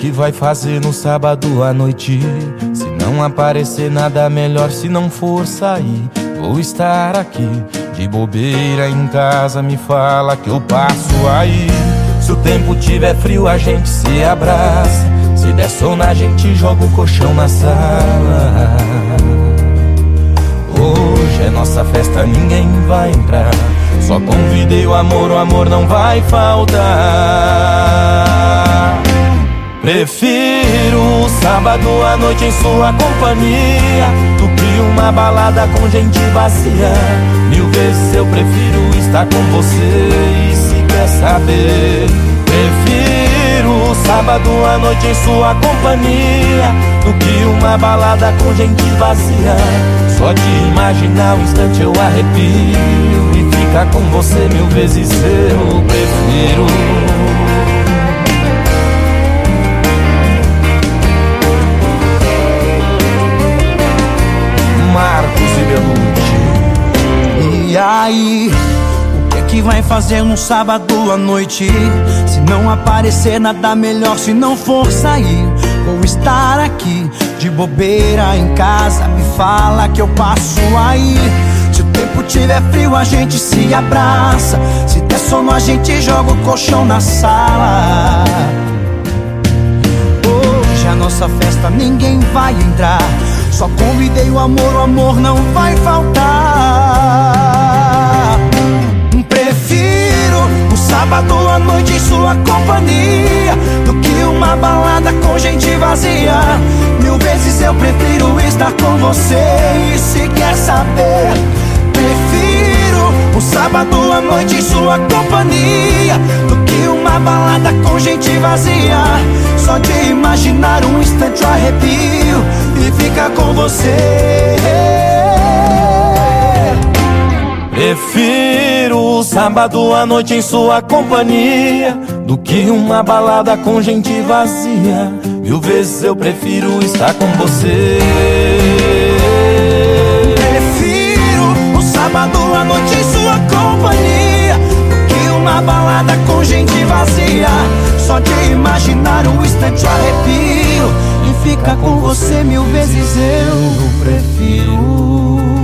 que vai fazer no sábado à noite? Se não aparecer nada melhor, se não for sair, vou estar aqui de bobeira em casa. Me fala que eu passo aí. Se o tempo tiver frio, a gente se abraça. Se der sono, a gente joga o colchão na sala. Hoje é nossa festa, ninguém vai entrar. Só convidei o amor, o amor não vai faltar. Prefiro sábado à noite em sua companhia Do que uma balada com gente vazia. Mil vezes eu prefiro estar com você E se quer saber. Prefiro sábado à noite em sua companhia Do que uma balada com gente vazia. Só de imaginar o instante eu arrepio E ficar com você mil vezes eu prefiro E aí, o que é que vai fazer num sábado à noite? Se não aparecer nada melhor, se não for sair, vou estar aqui de bobeira em casa. Me fala que eu passo aí. Se o tempo tiver frio, a gente se abraça. Se der sono, a gente joga o colchão na sala. Hoje a nossa festa ninguém vai entrar. Só convidei o amor, o amor não vai faltar. Balada com gente vazia. Mil vezes eu prefiro estar com você. E se quer saber, prefiro um sábado à noite em sua companhia do que uma balada com gente vazia. Só de imaginar um instante eu arrepio e ficar com você. Prefiro sábado à noite em sua companhia do que uma balada com gente vazia. Mil vezes eu prefiro estar com você. Prefiro um sábado à noite em sua companhia do que uma balada com gente vazia. Só de imaginar um instante arrepio e ficar com você mil vezes eu prefiro.